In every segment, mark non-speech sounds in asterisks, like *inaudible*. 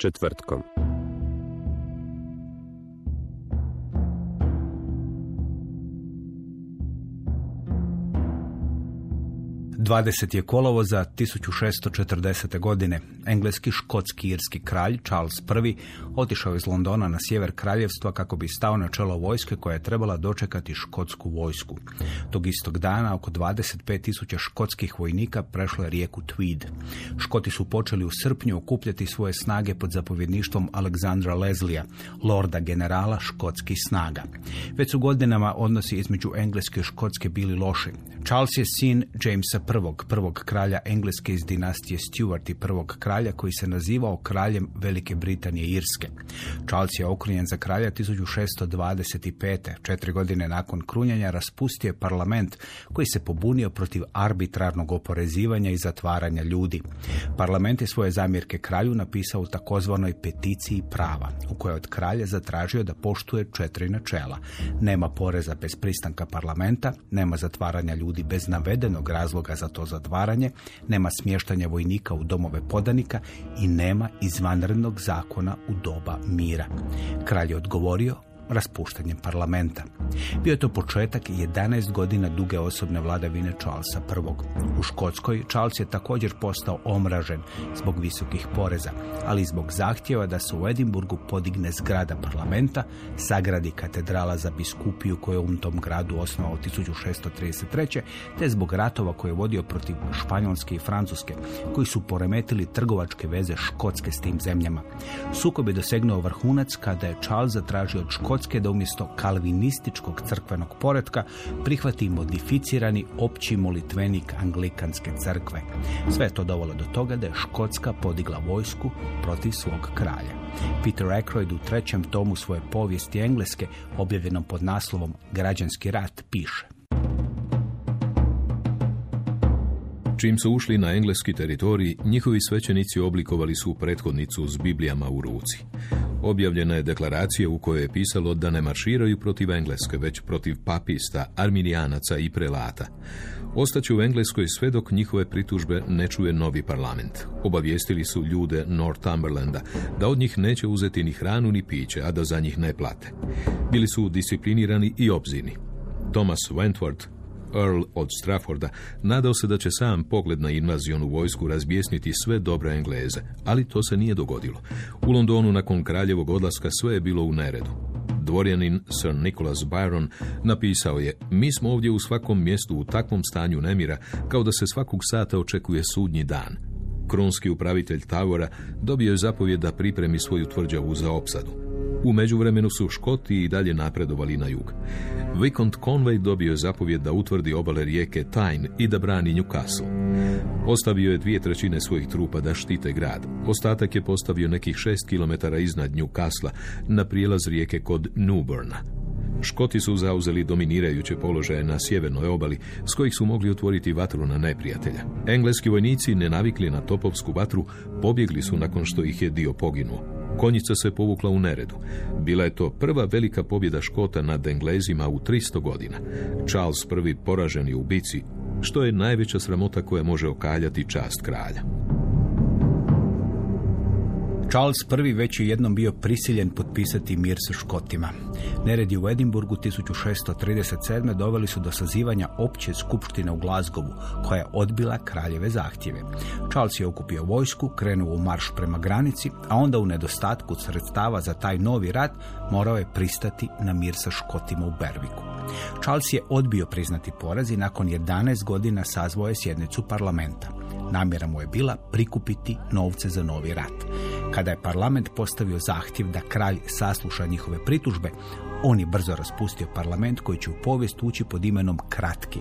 Četvrtkom. 20. je kolovoza 1640. godine. Engleski škotski irski kralj Charles I otišao iz Londona na sjever kraljevstva kako bi stao na čelo vojske koja je trebala dočekati škotsku vojsku. Tog istog dana oko 25.000 škotskih vojnika prešlo je rijeku Tweed. Škoti su počeli u srpnju okupljati svoje snage pod zapovjedništvom Alexandra Leslija, lorda generala škotskih snaga. Već su godinama odnosi između Engleske i Škotske bili loši. Charles je sin Jamesa I, prvog kralja Engleske iz dinastije Stuart i prvog kralja koji se nazivao kraljem Velike Britanije i Irske. Charles je okrunjen za kralja 1625. Četiri godine nakon krunjanja raspustio je parlament koji se pobunio protiv arbitrarnog oporezivanja i zatvaranja ljudi. Parlament je svoje zamjerke kralju napisao u takozvanoj peticiji prava, u kojoj od kralja zatražio da poštuje četiri načela. Nema poreza bez pristanka parlamenta, nema zatvaranja ljudi bez navedenog razloga za to zatvaranje, nema smještanja vojnika u domove podanika i nema izvanrednog zakona u doba mira. Kralj je odgovorio raspuštanjem parlamenta. Bio je to početak 11 godina duge osobne vladavine Charlesa I. U Škotskoj Charles je također postao omražen zbog visokih poreza, ali zbog zahtjeva da se u Edimburgu podigne zgrada parlamenta, sagradi katedrala za biskupiju koju je u tom gradu osnovao 1633. te zbog ratova koje je vodio protiv Španjolske i Francuske, koji su poremetili trgovačke veze Škotske s tim zemljama. Sukob je dosegnuo vrhunac kada je Charles zatražio od Škotske da umjesto kalvinističkog crkvenog poretka prihvati modificirani opći molitvenik anglikanske crkve. Sve je to dovelo do toga da je Škotska podigla vojsku protiv svog kralja. Peter Ackroyd u trećem tomu svoje povijesti Engleske, objavljenom pod naslovom Građanski rat, piše. Čim su ušli na engleski teritorij, njihovi svećenici oblikovali su prethodnicu s Biblijama u ruci. Objavljena je deklaracija u kojoj je pisalo da ne marširaju protiv Engleske, već protiv papista, arminijanaca i prelata. Ostaće u Engleskoj sve dok njihove pritužbe ne čuje novi parlament. Obavijestili su ljude Northumberlanda da od njih neće uzeti ni hranu ni piće, a da za njih ne plate. Bili su disciplinirani i obzirni. Thomas Wentworth, Earl od Strafforda, nadao se da će sam pogled na invazionu vojsku razbjesniti sve dobre Engleze, ali to se nije dogodilo. U Londonu nakon kraljevog odlaska sve je bilo u neredu. Dvorjanin Sir Nicholas Byron napisao je Mi smo ovdje u svakom mjestu u takvom stanju nemira kao da se svakog sata očekuje sudnji dan. Krunski upravitelj Tavora dobio je zapovjed da pripremi svoju tvrđavu za opsadu. U međuvremenu su Škoti i dalje napredovali na jug. Vicont Conway dobio je zapovjed da utvrdi obale rijeke Tyne i da brani Newcastle. Ostavio je dvije trećine svojih trupa da štite grad. Ostatak je postavio nekih šest kilometara iznad Newcastle na prijelaz rijeke kod Newburna. Škoti su zauzeli dominirajuće položaje na sjevernoj obali, s kojih su mogli otvoriti vatru na neprijatelja. Engleski vojnici, nenavikli na topovsku vatru, pobjegli su nakon što ih je dio poginuo. Konjica se povukla u neredu. Bila je to prva velika pobjeda Škota nad Englezima u 300 godina. Charles I poražen je u bici, što je najveća sramota koja može okaljati čast kralja. Charles I već je jednom bio prisiljen potpisati mir sa Škotima. Neredi u Edimburgu 1637. doveli su do sazivanja opće skupštine u Glazgovu, koja je odbila kraljeve zahtjeve. Charles je okupio vojsku, krenuo u marš prema granici, a onda u nedostatku sredstava za taj novi rat morao je pristati na mir sa Škotima u Berviku. Charles je odbio priznati poraz i nakon 11 godina sazvao je sjednicu parlamenta. Namjera mu je bila prikupiti novce za novi rat. Kada je parlament postavio zahtjev da kralj sasluša njihove pritužbe, on je brzo raspustio parlament koji će u povijest ući pod imenom Kratki.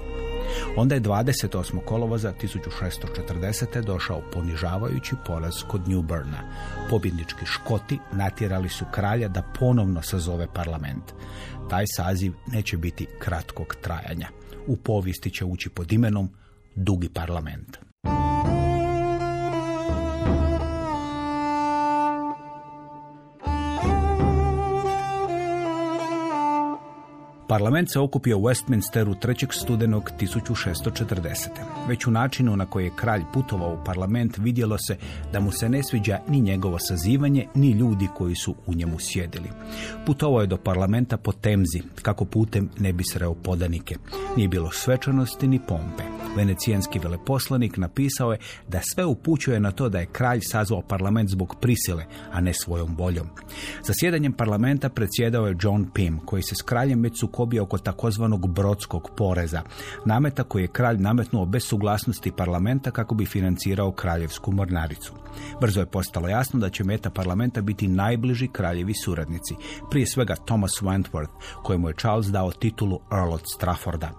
Onda je 28. kolovoza 1640. došao ponižavajući poraz kod Newburna. Pobjednički škoti natjerali su kralja da ponovno sazove parlament. Taj saziv neće biti kratkog trajanja. U povijesti će ući pod imenom Dugi parlament. Parlament se okupio u Westminsteru 3. studenog 1640. Već u načinu na koji je kralj putovao u parlament vidjelo se da mu se ne sviđa ni njegovo sazivanje, ni ljudi koji su u njemu sjedili. Putovao je do parlamenta po temzi, kako putem ne bi sreo podanike. Nije bilo svečanosti ni pompe. Venecijanski veleposlanik napisao je da sve upućuje na to da je kralj sazvao parlament zbog prisile, a ne svojom voljom. Zasjedanjem parlamenta predsjedao je John Pym, koji se s kraljem već sukobio oko takozvanog brodskog poreza, nameta koji je kralj nametnuo bez suglasnosti parlamenta kako bi financirao kraljevsku mornaricu. Brzo je postalo jasno da će meta parlamenta biti najbliži kraljevi suradnici, prije svega Thomas Wentworth, kojemu je Charles dao titulu Earl od Strafforda.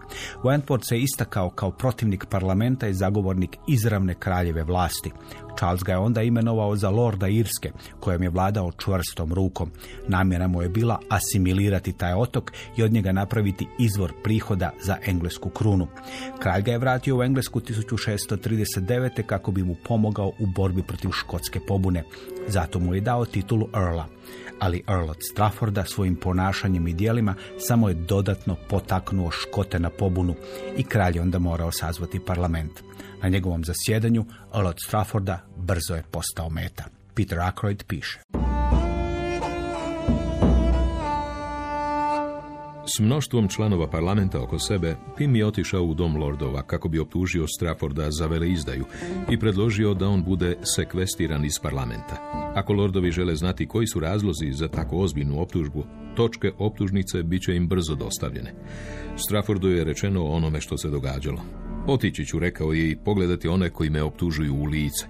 Wentworth se istakao kao protivnik parlamenta i zagovornik izravne kraljeve vlasti. Charles ga je onda imenovao za lorda Irske, kojem je vladao čvrstom rukom. Namjera mu je bila asimilirati taj otok i od njega napraviti izvor prihoda za englesku krunu. Kralj ga je vratio u Englesku 1639. kako bi mu pomogao u borbi protiv škotske pobune. Zato mu je dao titulu Earla. Ali Earl od Strafforda svojim ponašanjem i dijelima samo je dodatno potaknuo škote na pobunu i kralj onda morao sazvati parlament. Na njegovom zasjedanju od Strafforda brzo je postao meta. Peter Ackroyd piše. S mnoštvom članova parlamenta oko sebe, Pim je otišao u dom lordova kako bi optužio Strafforda za veleizdaju i predložio da on bude sekvestiran iz parlamenta. Ako lordovi žele znati koji su razlozi za tako ozbiljnu optužbu, točke optužnice bit će im brzo dostavljene. Straffordu je rečeno onome što se događalo. Otići ću, rekao je, i pogledati one koji me optužuju u lice.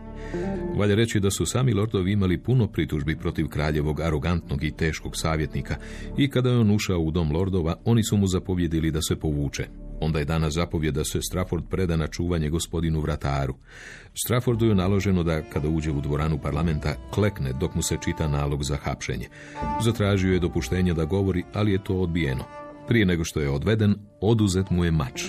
Valja reći da su sami lordovi imali puno pritužbi protiv kraljevog arogantnog i teškog savjetnika i kada je on ušao u dom lordova, oni su mu zapovjedili da se povuče. Onda je dana zapovjed da se Strafford preda na čuvanje gospodinu vrataru. Straffordu je naloženo da, kada uđe u dvoranu parlamenta, klekne dok mu se čita nalog za hapšenje. Zatražio je dopuštenje da govori, ali je to odbijeno. Prije nego što je odveden, oduzet mu je mač.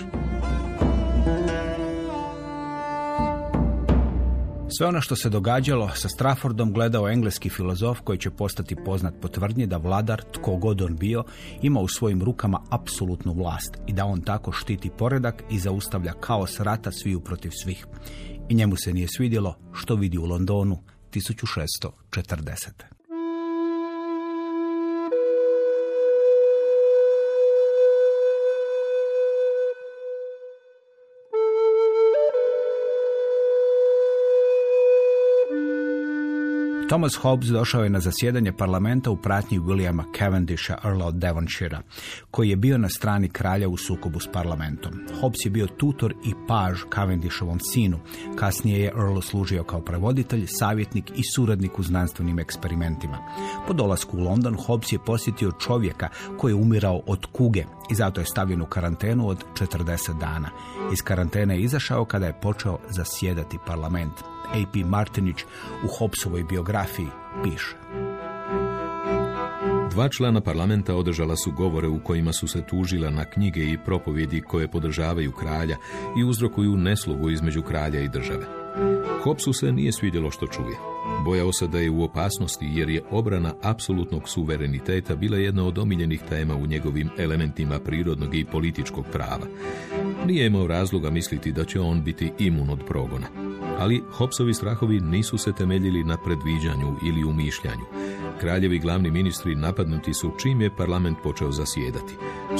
Sve ono što se događalo sa Straffordom gledao engleski filozof koji će postati poznat po tvrdnji da vladar, tko god on bio, ima u svojim rukama apsolutnu vlast i da on tako štiti poredak i zaustavlja kaos rata sviju protiv svih. I njemu se nije svidjelo što vidi u Londonu 1640. Thomas Hobbes došao je na zasjedanje parlamenta u pratnji Williama Cavendisha, Earla od Devonshira, koji je bio na strani kralja u sukobu s parlamentom. Hobbes je bio tutor i paž Cavendishovom sinu. Kasnije je Earl služio kao prevoditelj, savjetnik i suradnik u znanstvenim eksperimentima. Po dolasku u London, Hobbes je posjetio čovjeka koji je umirao od kuge i zato je stavljen u karantenu od 40 dana. Iz karantene je izašao kada je počeo zasjedati parlament. A.P. Martinić u Hobbesovoj biografiji piše. Dva člana parlamenta održala su govore u kojima su se tužila na knjige i propovjedi koje podržavaju kralja i uzrokuju neslogu između kralja i države. Hopsu se nije svidjelo što čuje. Bojao se da je u opasnosti jer je obrana apsolutnog suvereniteta bila jedna od omiljenih tema u njegovim elementima prirodnog i političkog prava. Nije imao razloga misliti da će on biti imun od progona. Ali Hopsovi strahovi nisu se temeljili na predviđanju ili umišljanju. Kraljevi glavni ministri napadnuti su čim je parlament počeo zasjedati.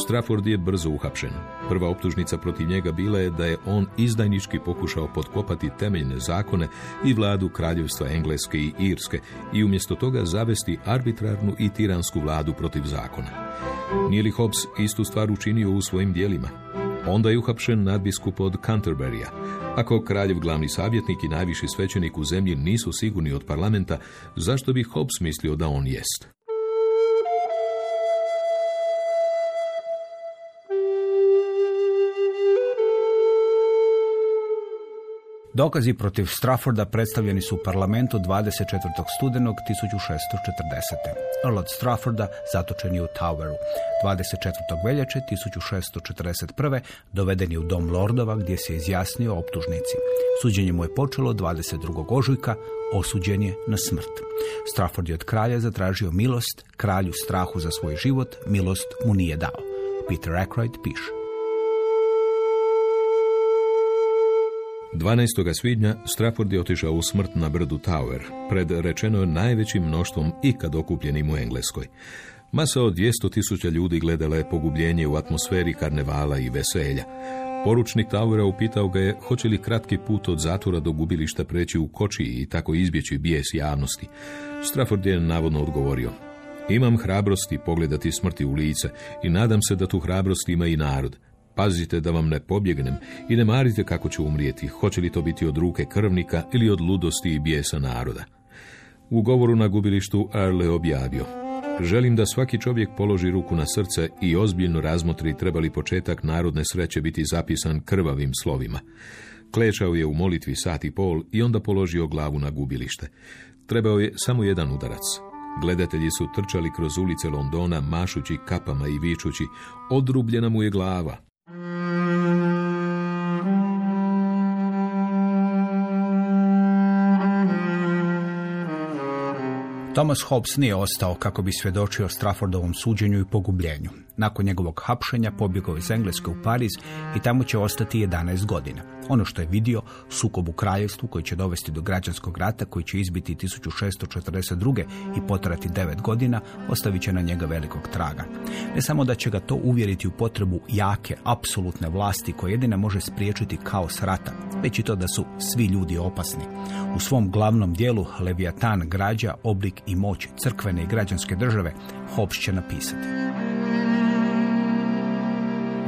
Strafford je brzo uhapšen. Prva optužnica protiv njega bila je da je on izdajnički pokušao potkopati temeljne zakone i vladu kraljevstva Engleske i Irske i umjesto toga zavesti arbitrarnu i tiransku vladu protiv zakona. Nije li Hobbes istu stvar učinio u svojim dijelima? Onda je uhapšen nadbiskup od Canterburya. Ako kraljev glavni savjetnik i najviši svećenik u zemlji nisu sigurni od parlamenta, zašto bi Hobbes mislio da on jest? Dokazi protiv Strafforda predstavljeni su u parlamentu 24. studenog 1640. Earl od Strafforda zatočen je u Toweru. 24. veljače 1641. doveden je u dom lordova gdje se izjasnio o optužnici. Suđenje mu je počelo 22. ožujka, osuđen je na smrt. Strafford je od kralja zatražio milost, kralju strahu za svoj život, milost mu nije dao. Peter Ackroyd piše. 12. svibnja Strafford je otišao u smrt na brdu Tower, pred rečeno najvećim mnoštvom ikad okupljenim u Engleskoj. Masa od 200 tisuća ljudi gledala je pogubljenje u atmosferi karnevala i veselja. Poručnik Towera upitao ga je hoće li kratki put od zatvora do gubilišta preći u koči i tako izbjeći bijes javnosti. Strafford je navodno odgovorio. Imam hrabrosti pogledati smrti u lice i nadam se da tu hrabrost ima i narod. Pazite da vam ne pobjegnem i ne marite kako ću umrijeti, hoće li to biti od ruke krvnika ili od ludosti i bijesa naroda. U govoru na gubilištu Arle objavio. Želim da svaki čovjek položi ruku na srce i ozbiljno razmotri treba li početak narodne sreće biti zapisan krvavim slovima. Klečao je u molitvi sat i pol i onda položio glavu na gubilište. Trebao je samo jedan udarac. Gledatelji su trčali kroz ulice Londona, mašući kapama i vičući, odrubljena mu je glava. Thomas Hobbes nije ostao kako bi svjedočio Straffordovom suđenju i pogubljenju. Nakon njegovog hapšenja pobjegao iz Engleske u Pariz i tamo će ostati 11 godina. Ono što je vidio, sukob u kraljevstvu koji će dovesti do građanskog rata koji će izbiti 1642. i potrati 9 godina, ostavit će na njega velikog traga. Ne samo da će ga to uvjeriti u potrebu jake, apsolutne vlasti koja jedina može spriječiti kaos rata, već i to da su svi ljudi opasni. U svom glavnom dijelu Leviatan građa oblik i moć crkvene i građanske države Hobbes će napisati.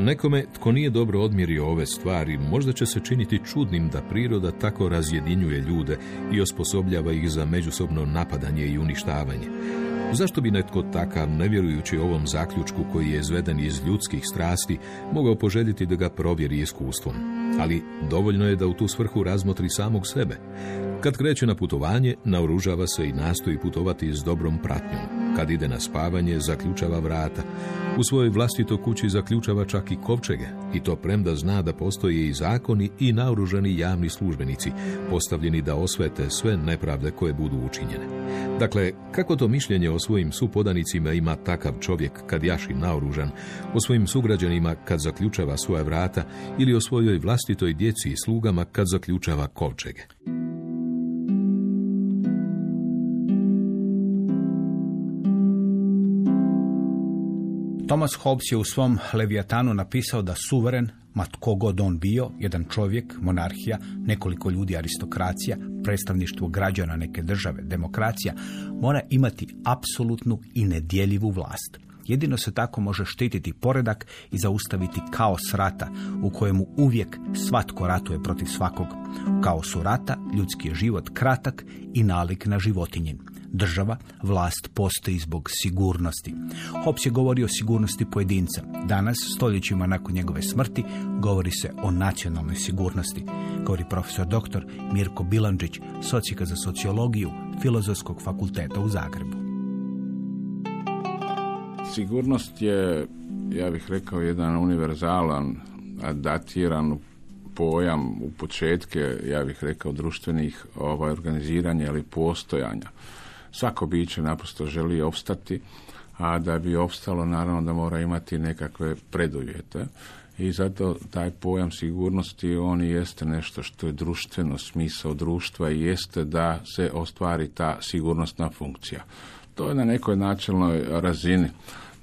Nekome tko nije dobro odmjerio ove stvari, možda će se činiti čudnim da priroda tako razjedinjuje ljude i osposobljava ih za međusobno napadanje i uništavanje. Zašto bi netko takav, ne vjerujući ovom zaključku koji je izveden iz ljudskih strasti, mogao poželjiti da ga provjeri iskustvom? Ali dovoljno je da u tu svrhu razmotri samog sebe. Kad kreće na putovanje, naoružava se i nastoji putovati s dobrom pratnjom. Kad ide na spavanje, zaključava vrata. U svojoj vlastitoj kući zaključava čak i kovčege, i to premda zna da postoje i zakoni i naoružani javni službenici, postavljeni da osvete sve nepravde koje budu učinjene. Dakle, kako to mišljenje o svojim supodanicima ima takav čovjek kad jaši naoružan, o svojim sugrađanima kad zaključava svoja vrata ili o svojoj vlastitoj djeci i slugama kad zaključava kovčege? Thomas Hobbes je u svom Leviatanu napisao da suveren, ma tko god on bio, jedan čovjek, monarhija, nekoliko ljudi, aristokracija, predstavništvo građana neke države, demokracija, mora imati apsolutnu i nedjeljivu vlast. Jedino se tako može štititi poredak i zaustaviti kaos rata u kojemu uvijek svatko ratuje protiv svakog. U kaosu rata ljudski je život kratak i nalik na životinjin država, vlast postoji zbog sigurnosti. Hobbes je govorio o sigurnosti pojedinca. Danas, stoljećima nakon njegove smrti, govori se o nacionalnoj sigurnosti, govori profesor dr. Mirko Bilandžić, socijka za sociologiju Filozofskog fakulteta u Zagrebu. Sigurnost je, ja bih rekao, jedan univerzalan, datiran pojam u početke, ja bih rekao, društvenih ovaj, organiziranja ili postojanja. Svako biće naprosto želi opstati, a da bi opstalo naravno da mora imati nekakve preduvjete. I zato taj pojam sigurnosti on jeste nešto što je društveno smisao društva i jeste da se ostvari ta sigurnosna funkcija. To je na nekoj načelnoj razini.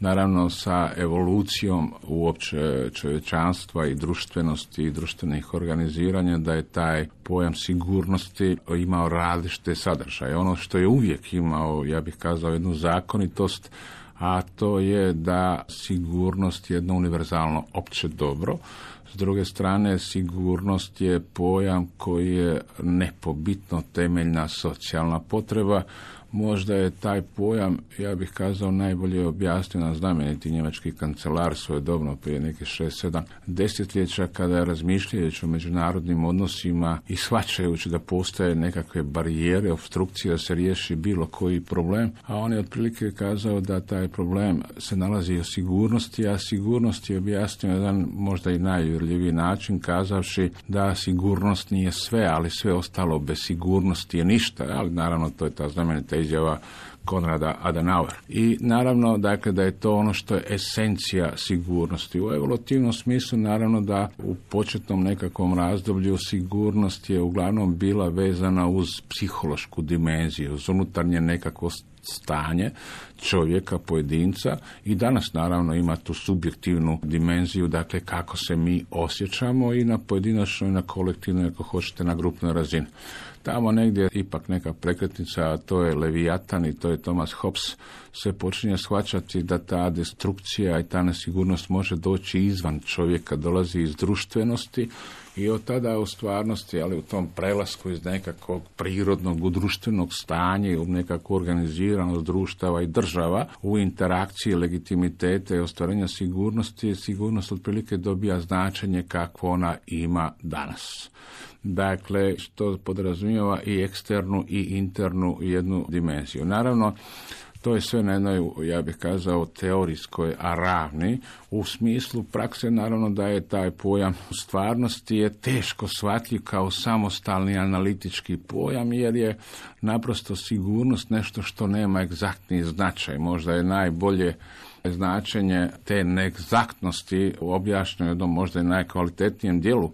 Naravno sa evolucijom uopće čovječanstva i društvenosti i društvenih organiziranja da je taj pojam sigurnosti imao različite sadržaje. Ono što je uvijek imao, ja bih kazao, jednu zakonitost, a to je da sigurnost je jedno univerzalno opće dobro. S druge strane, sigurnost je pojam koji je nepobitno temeljna socijalna potreba, Možda je taj pojam, ja bih kazao, najbolje objasnio na znameniti njemački kancelar dobno prije neke šest, sedam desetljeća kada je razmišljajući o međunarodnim odnosima i shvaćajući da postoje nekakve barijere, obstrukcije da se riješi bilo koji problem, a on je otprilike kazao da taj problem se nalazi u sigurnosti, a sigurnost je objasnio jedan možda i najuvjerljiviji način kazavši da sigurnost nije sve, ali sve ostalo bez sigurnosti je ništa, ali naravno to je ta znamenita izjava Konrada Adenauer. I naravno dakle da je to ono što je esencija sigurnosti. U evolutivnom smislu naravno da u početnom nekakvom razdoblju sigurnost je uglavnom bila vezana uz psihološku dimenziju, uz unutarnje nekako stanje čovjeka, pojedinca i danas naravno ima tu subjektivnu dimenziju, dakle kako se mi osjećamo i na pojedinačnoj i na kolektivnoj, ako hoćete, na grupnoj razini. Tamo negdje ipak neka prekretnica, a to je Leviatan i to je Thomas Hobbes, se počinje shvaćati da ta destrukcija i ta nesigurnost može doći izvan čovjeka, dolazi iz društvenosti i od tada u stvarnosti, ali u tom prelasku iz nekakvog prirodnog u društvenog stanja u nekakvu organiziranost društava i država u interakciji legitimitete i ostvarenja sigurnosti, sigurnost otprilike dobija značenje kakvo ona ima danas. Dakle, što podrazumijeva i eksternu i internu jednu dimenziju. Naravno, to je sve na jednoj, ja bih kazao, teorijskoj ravni. U smislu prakse, naravno da je taj pojam stvarnosti je teško shvatljiv kao samostalni analitički pojam, jer je naprosto sigurnost nešto što nema egzaktni značaj. Možda je najbolje značenje te neegzaktnosti objašnjeno jednom možda i najkvalitetnijem dijelu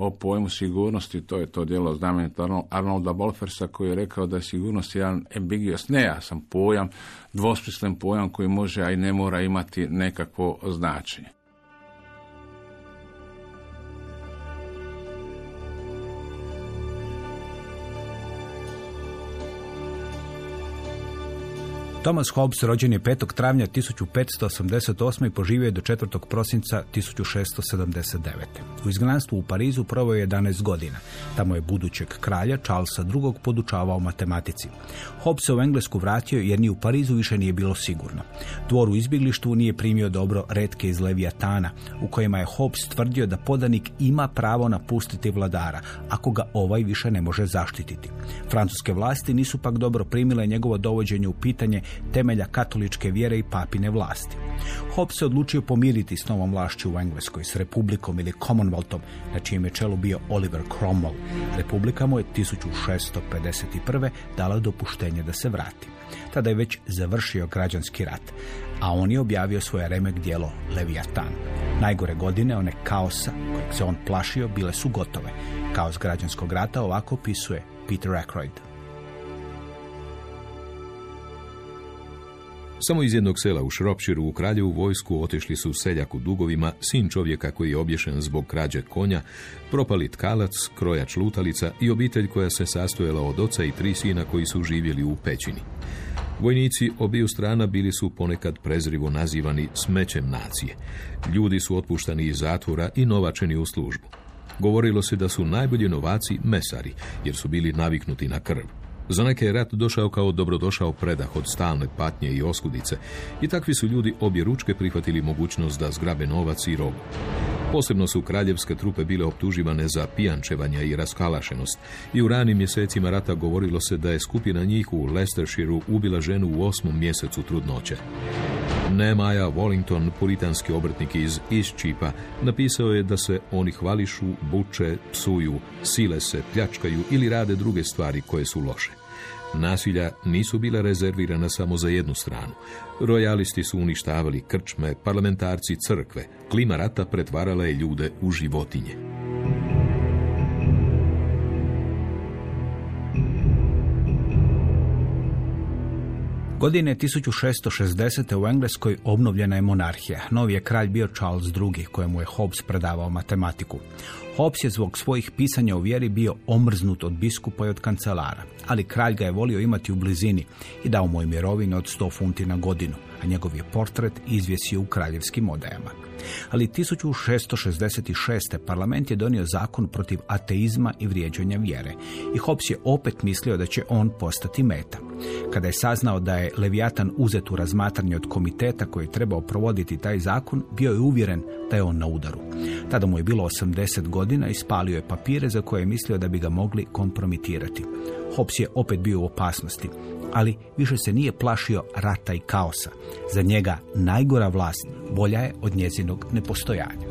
o pojmu sigurnosti, to je to djelo znamenito Arnolda Bolfersa koji je rekao da je sigurnost jedan ambiguous, nejasan pojam, dvosmislen pojam koji može, a i ne mora imati nekakvo značenje. Thomas Hobbes rođen je 5. travnja 1588. i poživio je do 4. prosinca 1679. U izgnanstvu u Parizu proveo je 11 godina. Tamo je budućeg kralja Charlesa II. podučavao matematici. Hobbes se u Englesku vratio jer ni u Parizu više nije bilo sigurno. Dvor u izbjeglištvu nije primio dobro redke iz Leviatana, u kojima je Hobbes tvrdio da podanik ima pravo napustiti vladara, ako ga ovaj više ne može zaštititi. Francuske vlasti nisu pak dobro primile njegovo dovođenje u pitanje temelja katoličke vjere i papine vlasti. Hobbes se odlučio pomiriti s novom vlašću u Engleskoj, s Republikom ili Commonwealthom, na čijem je čelu bio Oliver Cromwell. Republika mu je 1651. dala dopuštenje da se vrati. Tada je već završio građanski rat, a on je objavio svoje remek dijelo Leviatan. Najgore godine, one kaosa kojeg se on plašio, bile su gotove. Kaos građanskog rata ovako opisuje Peter Ackroyd. Samo iz jednog sela u Šropširu u kraljevu vojsku otišli su seljak u dugovima, sin čovjeka koji je obješen zbog krađe konja, propali tkalac, krojač lutalica i obitelj koja se sastojala od oca i tri sina koji su živjeli u pećini. Vojnici obiju strana bili su ponekad prezrivo nazivani smećem nacije. Ljudi su otpuštani iz zatvora i novačeni u službu. Govorilo se da su najbolji novaci mesari, jer su bili naviknuti na krv. Za neke je rat došao kao dobrodošao predah od stalne patnje i oskudice i takvi su ljudi obje ručke prihvatili mogućnost da zgrabe novac i robu. Posebno su kraljevske trupe bile optuživane za pijančevanja i raskalašenost i u ranim mjesecima rata govorilo se da je skupina njih u Leicestershireu ubila ženu u osmom mjesecu trudnoće. Nemaja Wallington, puritanski obrtnik iz Eastcheapa, napisao je da se oni hvališu, buče, psuju, sile se, pljačkaju ili rade druge stvari koje su loše. Nasilja nisu bila rezervirana samo za jednu stranu. Rojalisti su uništavali krčme, parlamentarci crkve. Klima rata pretvarala je ljude u životinje. Godine 1660. u Engleskoj obnovljena je monarhija. Novi je kralj bio Charles II, kojemu je Hobbes predavao matematiku. Hobbes je zbog svojih pisanja o vjeri bio omrznut od biskupa i od kancelara, ali kralj ga je volio imati u blizini i dao mu je mirovinu od 100 funti na godinu, a njegov je portret izvjesio u kraljevskim odajama. Ali 1666. parlament je donio zakon protiv ateizma i vrijeđanja vjere i Hobbes je opet mislio da će on postati meta. Kada je saznao da je Leviatan uzet u razmatranje od komiteta koji je trebao provoditi taj zakon, bio je uvjeren da je on na udaru. Tada mu je bilo 80 godina i spalio je papire za koje je mislio da bi ga mogli kompromitirati. Hobbes je opet bio u opasnosti, ali više se nije plašio rata i kaosa. Za njega najgora vlast bolja je od njezinog nepostojanja.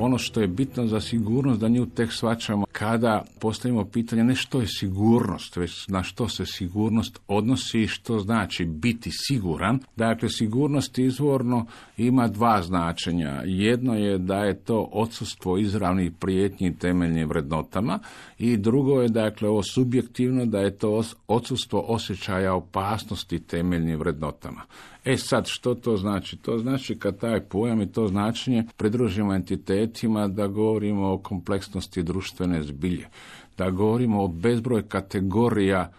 Ono što je bitno za sigurnost, da nju tek svačamo kada postavimo pitanje ne što je sigurnost, već na što se sigurnost odnosi i što znači biti siguran. Dakle, sigurnost izvorno ima dva značenja. Jedno je da je to odsustvo izravnih prijetnji temeljnim vrednotama i drugo je dakle ovo subjektivno da je to odsustvo osjećaja opasnosti temeljnim vrednotama. E sad, što to znači? To znači kad taj pojam i to značenje pridružimo entitetima da govorimo o kompleksnosti društvene zbilje, da govorimo o bezbroj kategorija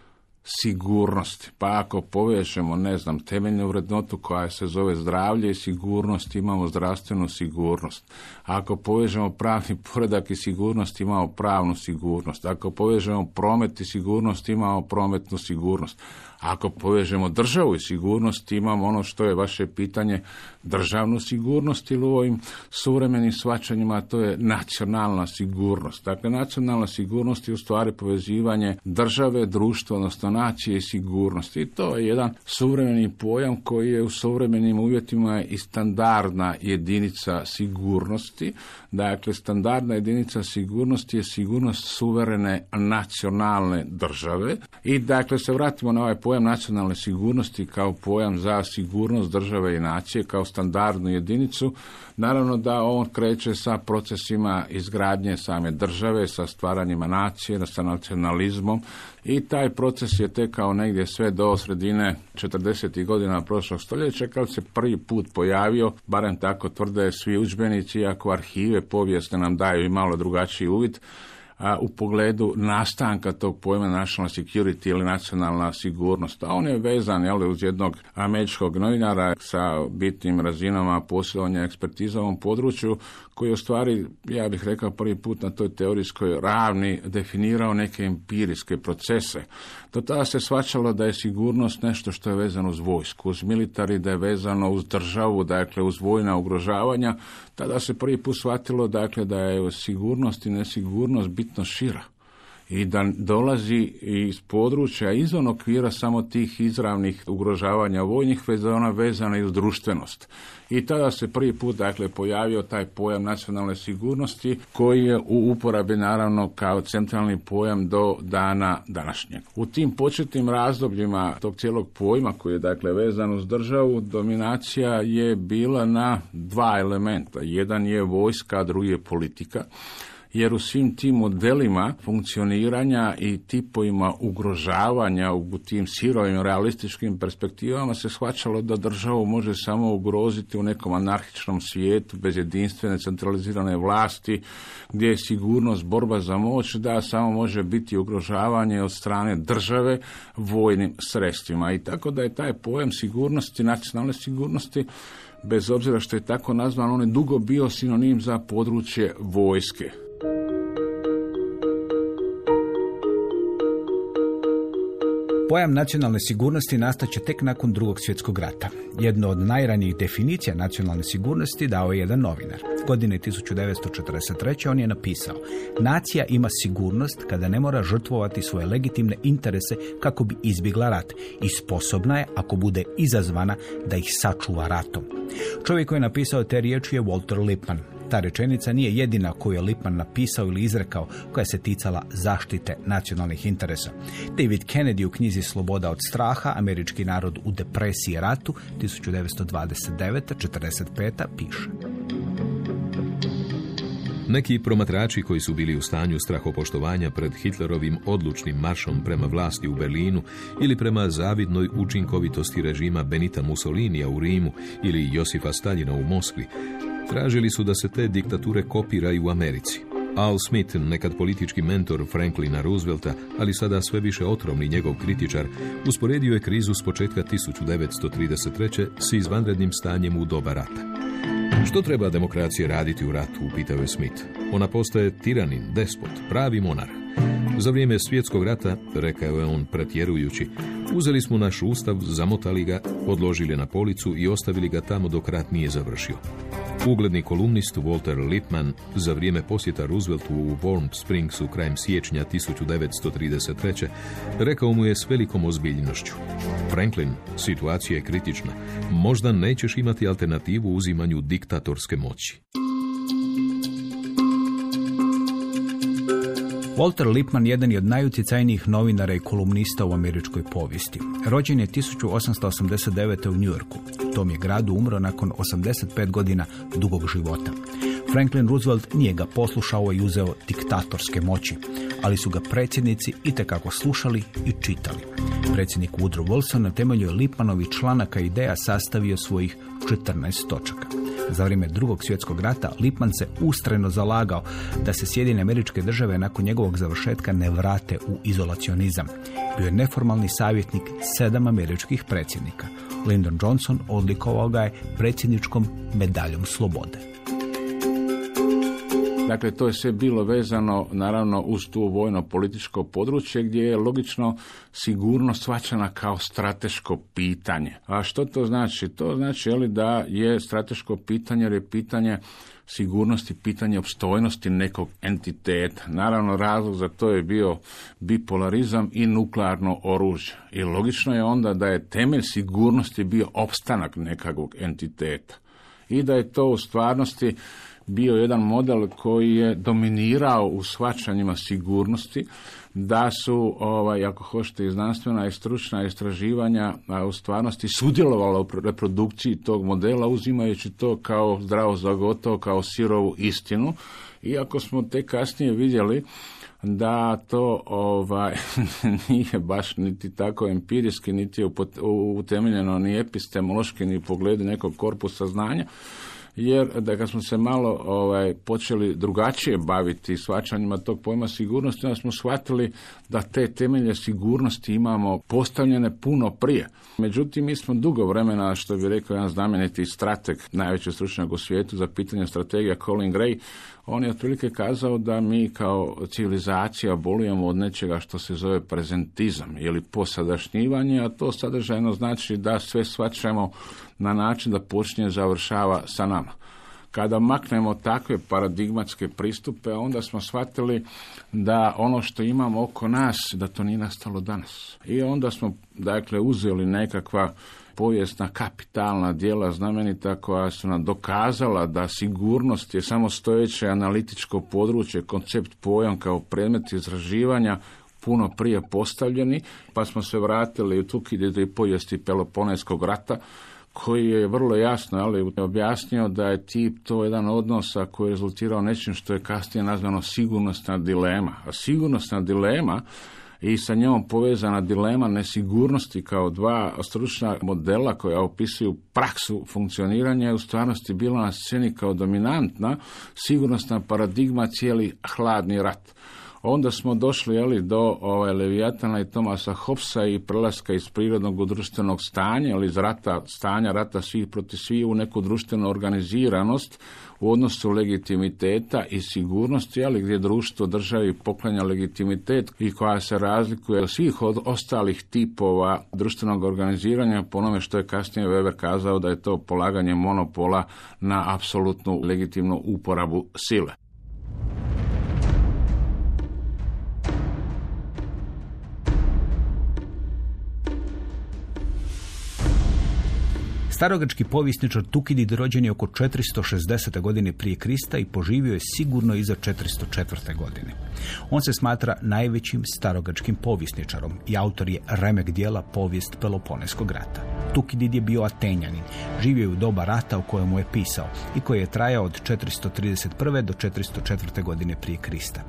sigurnosti. Pa ako povežemo, ne znam, temeljnu vrednotu koja se zove zdravlje i sigurnost, imamo zdravstvenu sigurnost. Ako povežemo pravni poredak i sigurnost, imamo pravnu sigurnost. Ako povežemo promet i sigurnost, imamo prometnu sigurnost. Ako povežemo državu i sigurnost, imamo ono što je vaše pitanje državnu sigurnost ili u ovim suvremenim svačanjima, to je nacionalna sigurnost. Dakle, nacionalna sigurnost je u stvari povezivanje države, društva, odnosno nacije i sigurnosti. I to je jedan suvremeni pojam koji je u suvremenim uvjetima i standardna jedinica sigurnosti. Dakle, standardna jedinica sigurnosti je sigurnost suverene nacionalne države. I dakle, se vratimo na ovaj pojam nacionalne sigurnosti kao pojam za sigurnost države i nacije, kao standardnu jedinicu, naravno da on kreće sa procesima izgradnje same države, sa stvaranjima nacije, sa nacionalizmom i taj proces je tekao negdje sve do sredine 40. godina prošlog stoljeća kad se prvi put pojavio, barem tako tvrde svi udžbenici, iako arhive povijesne nam daju i malo drugačiji uvid, a, u pogledu nastanka tog pojma national security ili nacionalna sigurnost. A on je vezan jel, uz jednog američkog novinara sa bitnim razinama posjedovanja ekspertiza u ovom području koji je u stvari, ja bih rekao prvi put na toj teorijskoj ravni definirao neke empirijske procese. Do tada se svačalo da je sigurnost nešto što je vezano uz vojsku, uz militari, da je vezano uz državu, dakle uz vojna ugrožavanja. Tada se prvi put shvatilo dakle, da je sigurnost i nesigurnost bitno šira i da dolazi iz područja izvan okvira samo tih izravnih ugrožavanja vojnih, već da ona vezana i uz društvenost. I tada se prvi put dakle pojavio taj pojam nacionalne sigurnosti koji je u uporabi naravno kao centralni pojam do dana današnjeg. U tim početnim razdobljima tog cijelog pojma koji je dakle vezan uz državu, dominacija je bila na dva elementa. Jedan je vojska, a drugi je politika jer u svim tim modelima funkcioniranja i tipovima ugrožavanja u tim sirovim realističkim perspektivama se shvaćalo da državu može samo ugroziti u nekom anarhičnom svijetu bez jedinstvene centralizirane vlasti gdje je sigurnost borba za moć da samo može biti ugrožavanje od strane države vojnim sredstvima i tako da je taj pojam sigurnosti, nacionalne sigurnosti bez obzira što je tako nazvan, on je dugo bio sinonim za područje vojske. Pojam nacionalne sigurnosti nastaće tek nakon drugog svjetskog rata. Jedno od najranijih definicija nacionalne sigurnosti dao je jedan novinar. Godine 1943. on je napisao Nacija ima sigurnost kada ne mora žrtvovati svoje legitimne interese kako bi izbjegla rat i sposobna je, ako bude izazvana, da ih sačuva ratom. Čovjek koji je napisao te riječi je Walter Lippmann. Ta rečenica nije jedina koju je Lipman napisao ili izrekao koja se ticala zaštite nacionalnih interesa. David Kennedy u knjizi Sloboda od straha, američki narod u depresiji ratu 1929-45 piše. Neki promatrači koji su bili u stanju strahopoštovanja pred Hitlerovim odlučnim maršom prema vlasti u Berlinu ili prema zavidnoj učinkovitosti režima Benita Mussolinija u Rimu ili Josifa Staljina u Moskvi, tražili su da se te diktature kopiraju u Americi. Al Smith, nekad politički mentor Franklina Roosevelta, ali sada sve više otrovni njegov kritičar, usporedio je krizu s početka 1933. s izvanrednim stanjem u doba rata. Što treba demokracija raditi u ratu, upitao je Smith. Ona postaje tiranin, despot, pravi monarh. Za vrijeme svjetskog rata, rekao je on pretjerujući, uzeli smo naš ustav, zamotali ga, odložili na policu i ostavili ga tamo dok rat nije završio. Ugledni kolumnist Walter Lippmann za vrijeme posjeta Rooseveltu u Warm Springsu krajem siječnja 1933. rekao mu je s velikom ozbiljnošću. Franklin, situacija je kritična. Možda nećeš imati alternativu uzimanju diktatorske moći. Walter Lippmann jedan je od najutjecajnijih novinara i kolumnista u američkoj povijesti. Rođen je 1889. u New Yorku. U tom je gradu umro nakon 85 godina dugog života. Franklin Roosevelt nije ga poslušao i uzeo diktatorske moći, ali su ga predsjednici itekako slušali i čitali. Predsjednik Woodrow Wilson na temelju Lipmanovih članaka ideja sastavio svojih 14 točaka. Za vrijeme drugog svjetskog rata Lipman se ustrajno zalagao da se Sjedine američke države nakon njegovog završetka ne vrate u izolacionizam. Bio je neformalni savjetnik sedam američkih predsjednika. Lyndon Johnson odlikovao ga je predsjedničkom medaljom slobode. Dakle, to je sve bilo vezano naravno uz tu vojno-političko područje gdje je logično sigurnost shvaćena kao strateško pitanje. A što to znači? To znači li da je strateško pitanje jer je pitanje sigurnosti, pitanje opstojnosti nekog entiteta. Naravno, razlog za to je bio bipolarizam i nuklearno oružje. I logično je onda da je temelj sigurnosti bio opstanak nekakvog entiteta. I da je to u stvarnosti bio jedan model koji je dominirao u shvaćanjima sigurnosti, da su, ovaj, ako hoćete, i znanstvena i stručna istraživanja a u stvarnosti sudjelovala u reprodukciji tog modela, uzimajući to kao zdravo za gotovo, kao sirovu istinu. Iako smo te kasnije vidjeli da to ovaj *laughs* nije baš niti tako empirijski, niti je utemeljeno ni epistemološki, ni u pogledu nekog korpusa znanja, jer da kad smo se malo ovaj, počeli drugačije baviti svačanjima tog pojma sigurnosti, onda smo shvatili da te temelje sigurnosti imamo postavljene puno prije. Međutim, mi smo dugo vremena, što bi rekao jedan znameniti strateg, najveći stručnjak u svijetu za pitanje strategija Colin Gray, on je otprilike kazao da mi kao civilizacija bolujemo od nečega što se zove prezentizam ili posadašnjivanje, a to sadržajno znači da sve svačamo na način da počinje završava sa nama. Kada maknemo takve paradigmatske pristupe, onda smo shvatili da ono što imamo oko nas, da to nije nastalo danas. I onda smo, dakle, uzeli nekakva povijesna kapitalna dijela znamenita koja su nam dokazala da sigurnost je samo stojeće analitičko područje, koncept pojam kao predmet izraživanja puno prije postavljeni, pa smo se vratili u Tukidide i povijesti Peloponeskog rata, koji je vrlo jasno ali objasnio da je tip to jedan odnosa koji je rezultirao nečim što je kasnije nazvano sigurnosna dilema. A sigurnosna dilema i sa njom povezana dilema nesigurnosti kao dva stručna modela koja opisuju praksu funkcioniranja u stvarnosti bila na sceni kao dominantna sigurnosna paradigma cijeli hladni rat. Onda smo došli jeli, do ovaj, Levijatana i Tomasa Hopsa i prelaska iz prirodnog u društvenog stanja, ili iz rata, stanja rata svih protiv svih u neku društvenu organiziranost u odnosu legitimiteta i sigurnosti, ali gdje društvo državi poklanja legitimitet i koja se razlikuje od svih od ostalih tipova društvenog organiziranja, po onome što je kasnije Weber kazao da je to polaganje monopola na apsolutnu legitimnu uporabu sile. Starogački povjesničar Tukidid rođen je oko 460. godine prije Krista i poživio je sigurno iza 404. godine. On se smatra najvećim starogačkim povjesničarom i autor je remek dijela povijest Peloponeskog rata. Tukidid je bio Atenjanin, živio je u doba rata u kojemu je pisao i koji je trajao od 431. do 404. godine prije Krista.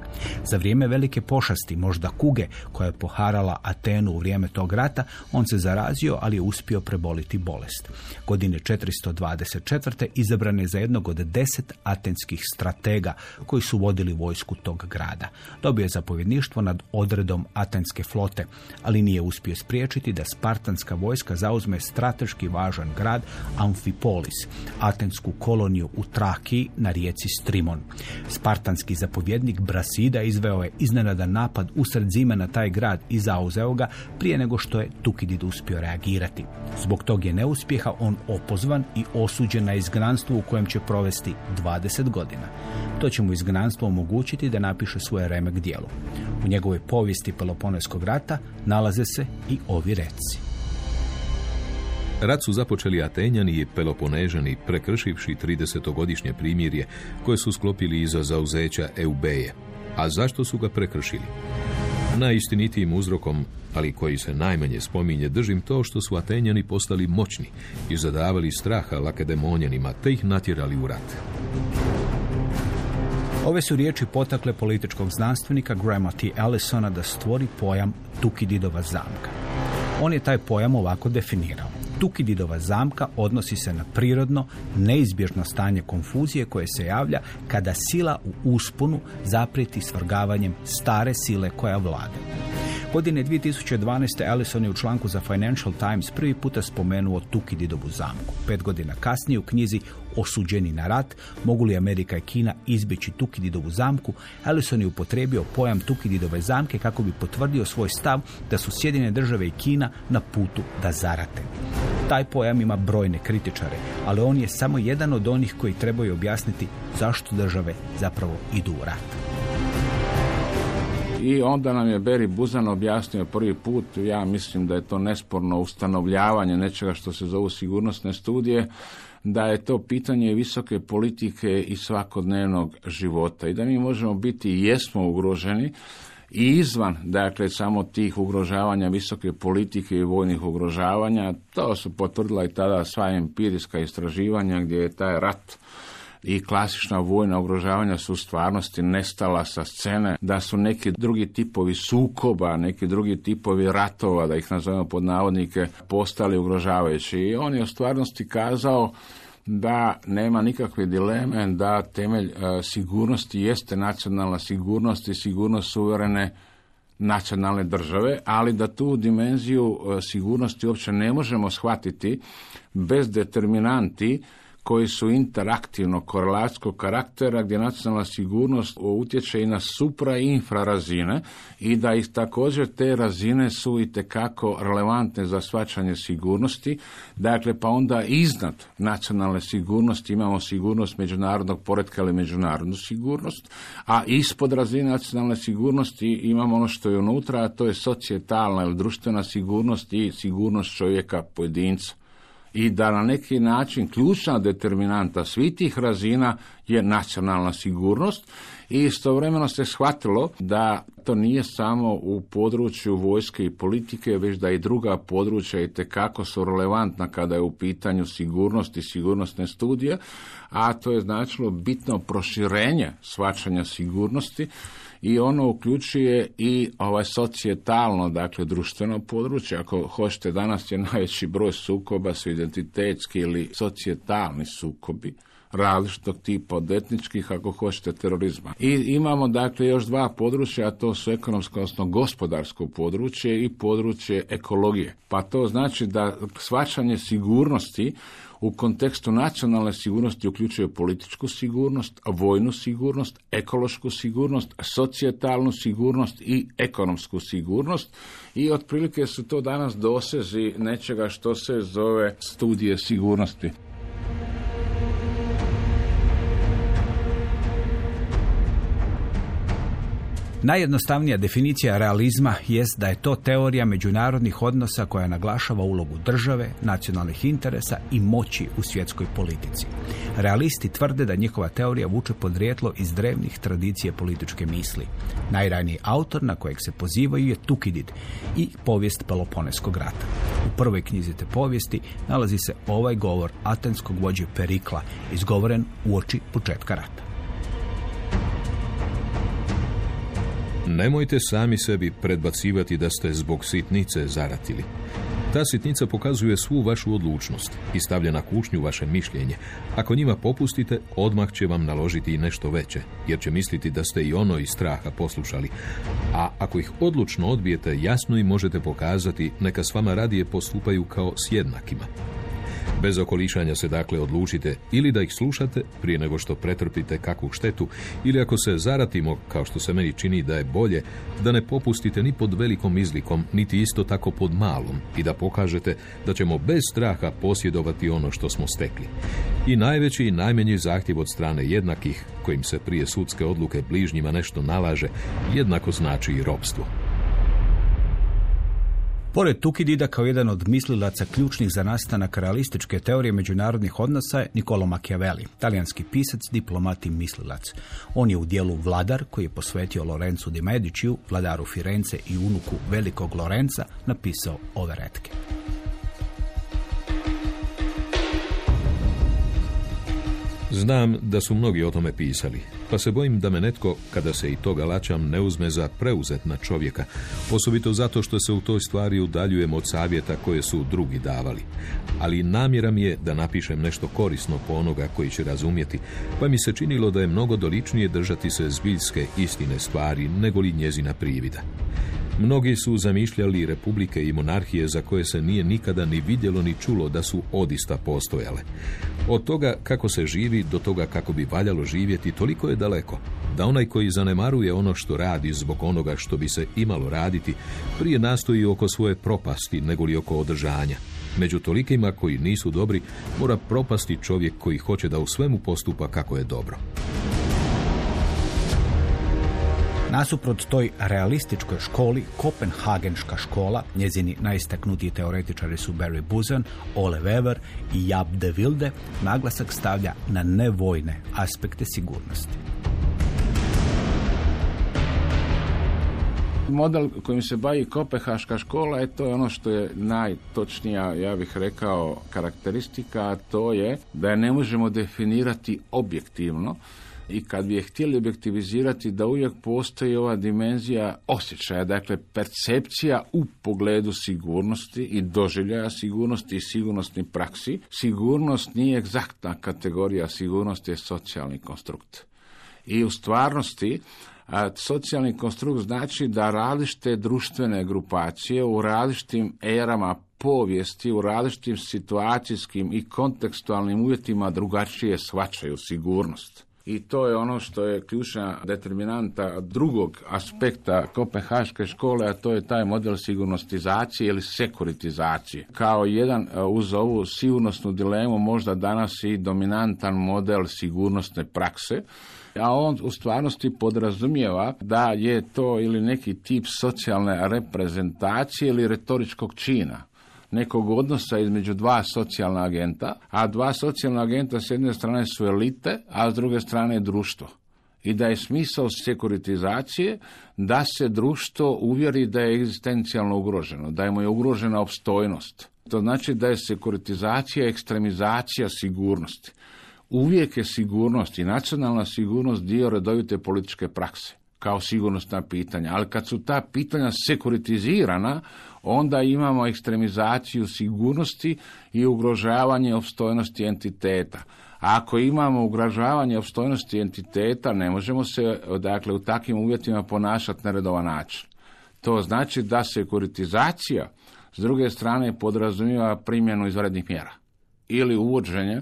Za vrijeme velike pošasti, možda kuge, koja je poharala Atenu u vrijeme tog rata, on se zarazio, ali je uspio preboliti bolest. Godine 424. izabran je za jednog od deset atenskih stratega koji su vodili vojsku tog grada. Dobio je zapovjedništvo nad odredom atenske flote, ali nije uspio spriječiti da spartanska vojska zauzme strateški važan grad Amfipolis, atensku koloniju u Trakiji na rijeci Strimon. Spartanski zapovjednik Brasida izveo je iznenada napad usred zime na taj grad i zauzeo ga prije nego što je Tukidid uspio reagirati. Zbog tog je neuspjeha opozvan i osuđen na izgnanstvo u kojem će provesti 20 godina. To će mu izgnanstvo omogućiti da napiše svoje remek dijelo. U njegovoj povijesti Peloponeskog rata nalaze se i ovi reci. Rat su započeli Atenjani i Peloponežani prekršivši 30-godišnje primirje koje su sklopili iza zauzeća Eubeje. A zašto su ga prekršili? Najistinitijim uzrokom, ali koji se najmanje spominje, držim to što su Atenjani postali moćni i zadavali straha lakedemonjanima, te ih natjerali u rat. Ove su riječi potakle političkog znanstvenika Grahama T. Allisona da stvori pojam Tukididova zamka. On je taj pojam ovako definirao. Tukididova zamka odnosi se na prirodno, neizbježno stanje konfuzije koje se javlja kada sila u usponu zaprijeti svrgavanjem stare sile koja vlada. Godine 2012. Allison je u članku za Financial Times prvi puta spomenuo Tukididovu zamku. Pet godina kasnije u knjizi Osuđeni na rat, mogu li Amerika i Kina izbjeći Tukididovu zamku, Allison je upotrebio pojam Tukididove zamke kako bi potvrdio svoj stav da su Sjedine države i Kina na putu da zarate. Taj pojam ima brojne kritičare, ali on je samo jedan od onih koji trebaju objasniti zašto države zapravo idu u rat. I onda nam je Beri Buzan objasnio prvi put, ja mislim da je to nesporno ustanovljavanje nečega što se zovu sigurnosne studije, da je to pitanje visoke politike i svakodnevnog života. I da mi možemo biti i jesmo ugroženi i izvan, dakle, samo tih ugrožavanja visoke politike i vojnih ugrožavanja, to su potvrdila i tada sva empirijska istraživanja gdje je taj rat i klasična vojna ugrožavanja su u stvarnosti nestala sa scene, da su neki drugi tipovi sukoba, neki drugi tipovi ratova, da ih nazovemo pod navodnike, postali ugrožavajući. I on je u stvarnosti kazao da nema nikakve dileme da temelj e, sigurnosti jeste nacionalna sigurnost i sigurnost suverene nacionalne države, ali da tu dimenziju e, sigurnosti uopće ne možemo shvatiti bez determinanti koji su interaktivno korelacijskog karaktera gdje nacionalna sigurnost utječe i na supra infra razine i da ih također te razine su i tekako relevantne za svačanje sigurnosti. Dakle, pa onda iznad nacionalne sigurnosti imamo sigurnost međunarodnog poretka ili međunarodnu sigurnost, a ispod razine nacionalne sigurnosti imamo ono što je unutra, a to je socijetalna ili društvena sigurnost i sigurnost čovjeka pojedinca i da na neki način ključna determinanta svih tih razina je nacionalna sigurnost. I istovremeno se shvatilo da to nije samo u području vojske i politike, već da i druga područja i tekako su relevantna kada je u pitanju sigurnosti i sigurnosne studije, a to je značilo bitno proširenje svačanja sigurnosti i ono uključuje i ovaj socijetalno, dakle društveno područje. Ako hoćete, danas je najveći broj sukoba su identitetski ili socijetalni sukobi različitog tipa od etničkih, ako hoćete, terorizma. I imamo dakle još dva područja, a to su ekonomsko, odnosno gospodarsko područje i područje ekologije. Pa to znači da svačanje sigurnosti u kontekstu nacionalne sigurnosti uključuje političku sigurnost, vojnu sigurnost, ekološku sigurnost, socijetalnu sigurnost i ekonomsku sigurnost i otprilike su to danas dosezi nečega što se zove studije sigurnosti. Najjednostavnija definicija realizma jest da je to teorija međunarodnih odnosa koja naglašava ulogu države, nacionalnih interesa i moći u svjetskoj politici. Realisti tvrde da njihova teorija vuče podrijetlo iz drevnih tradicije političke misli. Najraniji autor na kojeg se pozivaju je Tukidid i povijest Peloponeskog rata. U prvoj knjizi te povijesti nalazi se ovaj govor atenskog vođe Perikla, izgovoren uoči početka rata. Nemojte sami sebi predbacivati da ste zbog sitnice zaratili. Ta sitnica pokazuje svu vašu odlučnost i stavlja na kušnju vaše mišljenje. Ako njima popustite, odmah će vam naložiti i nešto veće, jer će misliti da ste i ono iz straha poslušali. A ako ih odlučno odbijete, jasno im možete pokazati, neka s vama radije postupaju kao s jednakima. Bez okolišanja se dakle odlučite ili da ih slušate prije nego što pretrpite kakvu štetu ili ako se zaratimo, kao što se meni čini da je bolje, da ne popustite ni pod velikom izlikom, niti isto tako pod malom i da pokažete da ćemo bez straha posjedovati ono što smo stekli. I najveći i najmanji zahtjev od strane jednakih, kojim se prije sudske odluke bližnjima nešto nalaže, jednako znači i ropstvo. Pored Tukidida kao jedan od mislilaca ključnih za nastanak realističke teorije međunarodnih odnosa je Niccolo Machiavelli, talijanski pisac, diplomat i mislilac. On je u dijelu Vladar, koji je posvetio Lorenzu di Mediciju, vladaru Firence i unuku velikog Lorenza, napisao ove retke. Znam da su mnogi o tome pisali, pa se bojim da me netko, kada se i toga lačam, ne uzme za preuzetna čovjeka, osobito zato što se u toj stvari udaljujem od savjeta koje su drugi davali. Ali namjera mi je da napišem nešto korisno po onoga koji će razumjeti, pa mi se činilo da je mnogo doličnije držati se zbiljske istine stvari nego li njezina privida. Mnogi su zamišljali republike i monarhije za koje se nije nikada ni vidjelo ni čulo da su odista postojale. Od toga kako se živi do toga kako bi valjalo živjeti toliko je daleko da onaj koji zanemaruje ono što radi zbog onoga što bi se imalo raditi prije nastoji oko svoje propasti nego li oko održanja. Među tolikima koji nisu dobri mora propasti čovjek koji hoće da u svemu postupa kako je dobro. Nasuprot toj realističkoj školi, Kopenhagenška škola, njezini najistaknutiji teoretičari su Barry Buzan, Ole Weber i Jab de Wilde, naglasak stavlja na nevojne aspekte sigurnosti. Model kojim se bavi Kopehaška škola je to je ono što je najtočnija, ja bih rekao, karakteristika, a to je da je ne možemo definirati objektivno, i kad bi je htjeli objektivizirati da uvijek postoji ova dimenzija osjećaja, dakle percepcija u pogledu sigurnosti i doživljaja sigurnosti i sigurnosni praksi. Sigurnost nije egzaktna kategorija, sigurnost je socijalni konstrukt. I u stvarnosti a socijalni konstrukt znači da različite društvene grupacije u različitim erama povijesti, u različitim situacijskim i kontekstualnim uvjetima drugačije shvaćaju sigurnost i to je ono što je ključna determinanta drugog aspekta Kopenhaške škole, a to je taj model sigurnostizacije ili sekuritizacije. Kao jedan e, uz ovu sigurnosnu dilemu možda danas i dominantan model sigurnosne prakse, a on u stvarnosti podrazumijeva da je to ili neki tip socijalne reprezentacije ili retoričkog čina nekog odnosa između dva socijalna agenta, a dva socijalna agenta s jedne strane su elite, a s druge strane društvo. I da je smisao sekuritizacije da se društvo uvjeri da je egzistencijalno ugroženo, da je mu je ugrožena opstojnost. To znači da je sekuritizacija ekstremizacija sigurnosti. Uvijek je sigurnost i nacionalna sigurnost dio redovite političke prakse kao sigurnosna pitanja, ali kad su ta pitanja sekuritizirana, onda imamo ekstremizaciju sigurnosti i ugrožavanje opstojnosti entiteta. A ako imamo ugrožavanje opstojnosti entiteta, ne možemo se dakle, u takvim uvjetima ponašati na redovan način. To znači da sekuritizacija s druge strane podrazumijeva primjenu izvanrednih mjera ili uvođenje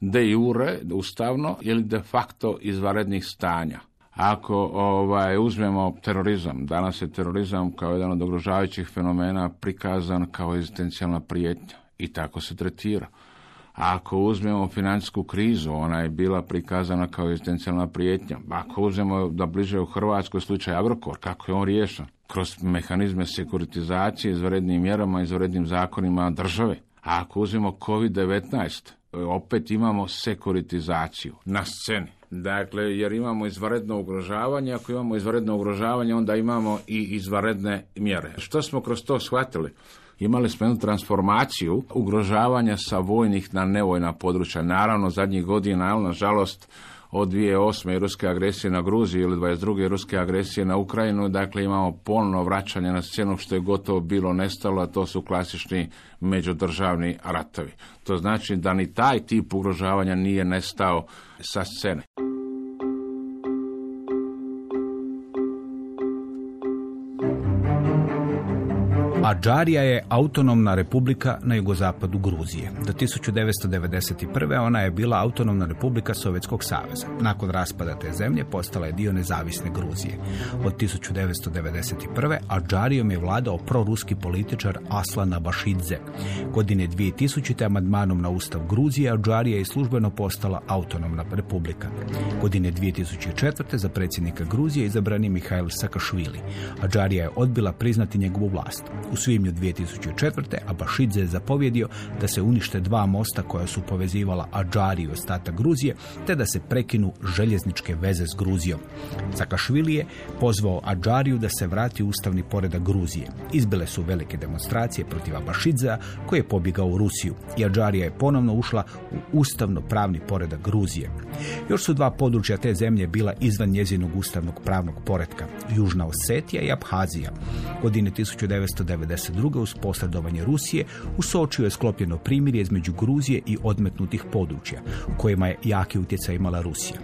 de jure, ustavno, ili de facto izvanrednih stanja. Ako ovaj, uzmemo terorizam, danas je terorizam kao jedan od ugrožavajućih fenomena prikazan kao egzistencijalna prijetnja i tako se tretira. Ako uzmemo financijsku krizu, ona je bila prikazana kao egzistencijalna prijetnja. Ako uzmemo da bliže u Hrvatskoj slučaj Agrokor, kako je on riješen? Kroz mehanizme sekuritizacije, izvanrednim mjerama, izvanrednim zakonima države. A ako uzmemo COVID-19, opet imamo sekuritizaciju na sceni. Dakle, jer imamo izvanredno ugrožavanje, ako imamo izvanredno ugrožavanje, onda imamo i izvanredne mjere. Što smo kroz to shvatili? Imali smo jednu transformaciju ugrožavanja sa vojnih na nevojna područja. Naravno, zadnjih godina, nažalost, od 2008. ruske agresije na Gruziju ili 22. ruske agresije na Ukrajinu, dakle imamo ponovno vraćanje na scenu što je gotovo bilo nestalo, a to su klasični međudržavni ratovi. To znači da ni taj tip ugrožavanja nije nestao sa scene. Adžarija je autonomna republika na jugozapadu Gruzije. Do 1991. ona je bila autonomna republika Sovjetskog saveza. Nakon raspada te zemlje postala je dio nezavisne Gruzije. Od 1991. Adžarijom je vladao proruski političar Aslan Bašidze. Godine 2000. amandmanom na ustav Gruzije Adžarija je službeno postala autonomna republika. Godine 2004. za predsjednika Gruzije izabran je Mihajl Sakašvili. Adžarija je odbila priznati njegovu vlast. U svibnju 2004. Abašidze je zapovjedio da se unište dva mosta koja su povezivala Adžariju i ostatak Gruzije, te da se prekinu željezničke veze s Gruzijom. Sakašvili je pozvao Adžariju da se vrati u ustavni poredak Gruzije. Izbile su velike demonstracije protiv Abašidzea koji je pobjegao u Rusiju i Adžarija je ponovno ušla u ustavno pravni poredak Gruzije. Još su dva područja te zemlje bila izvan njezinog ustavnog pravnog poretka, Južna Osetija i Abhazija. Godine 1992. uz posredovanje Rusije u Sočiju je sklopljeno primirje između Gruzije i odmetnutih područja u kojima je jaki utjecaj imala Rusija.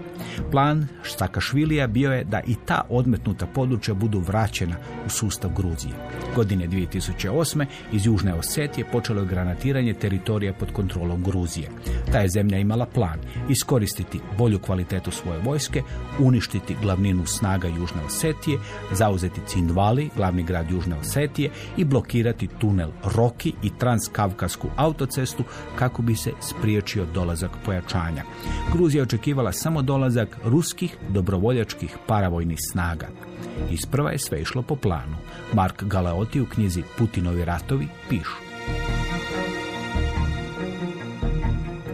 Plan Štakašvilija bio je da i ta odmetnuta područja budu vraćena u sustav Gruzije. Godine 2008. iz Južne Osetije počelo je granatiranje teritorija pod kontrolom Gruzije. Ta je zemlja imala plan iskoristiti bolju kvalitetu svoje vojske, uništiti glavninu snaga Južne Osetije, zauzeti Cinvali, glavni grad Južne Osetije i blokirati tunel Roki i transkavkasku autocestu kako bi se spriječio dolazak pojačanja. Gruzija očekivala samo dolazak ruskih dobrovoljačkih paravojnih snaga. Isprva je sve išlo po planu. Mark Galeoti u knjizi Putinovi ratovi pišu.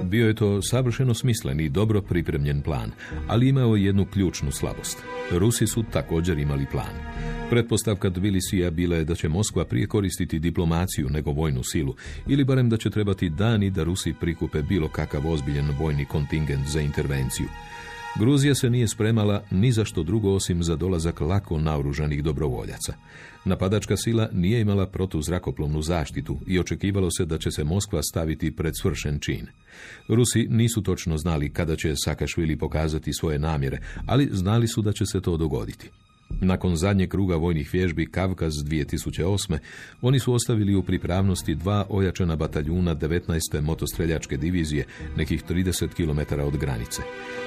Bio je to savršeno smislen i dobro pripremljen plan, ali imao jednu ključnu slabost. Rusi su također imali plan. Pretpostavka Tbilisija bila je da će Moskva prije koristiti diplomaciju nego vojnu silu, ili barem da će trebati dani da Rusi prikupe bilo kakav ozbiljen vojni kontingent za intervenciju. Gruzija se nije spremala ni za što drugo osim za dolazak lako naoružanih dobrovoljaca. Napadačka sila nije imala protuzrakoplovnu zaštitu i očekivalo se da će se Moskva staviti pred svršen čin. Rusi nisu točno znali kada će Sakašvili pokazati svoje namjere, ali znali su da će se to dogoditi. Nakon zadnjeg kruga vojnih vježbi Kavkaz 2008. oni su ostavili u pripravnosti dva ojačana bataljuna 19. motostreljačke divizije nekih 30 km od granice.